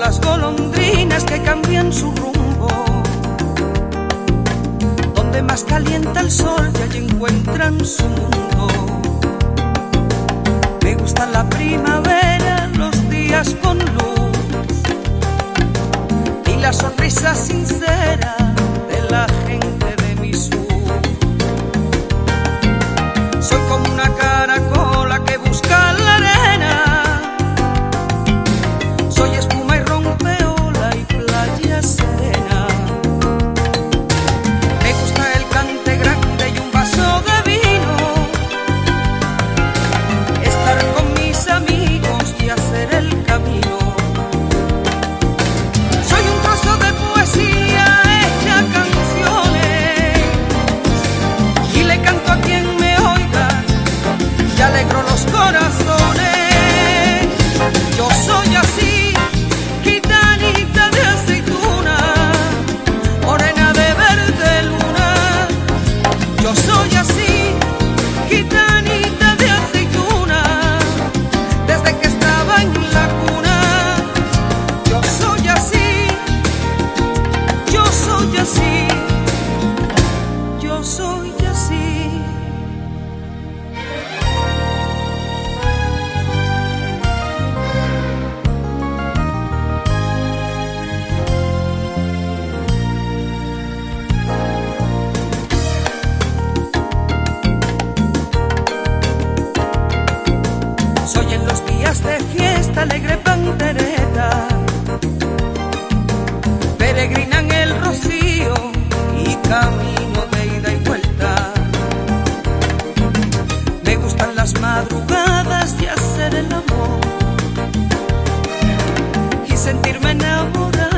las golondrinas que cambian su rumbo. Donde más calienta el sol y allí encuentran su mundo. Me gusta la primavera, los días con luz y las sonrisas sin de fiesta alegre pandereta, peregrina en el rocío y camino de ida y vuelta. Me gustan las madrugadas y hacer el amor y sentirme enamorada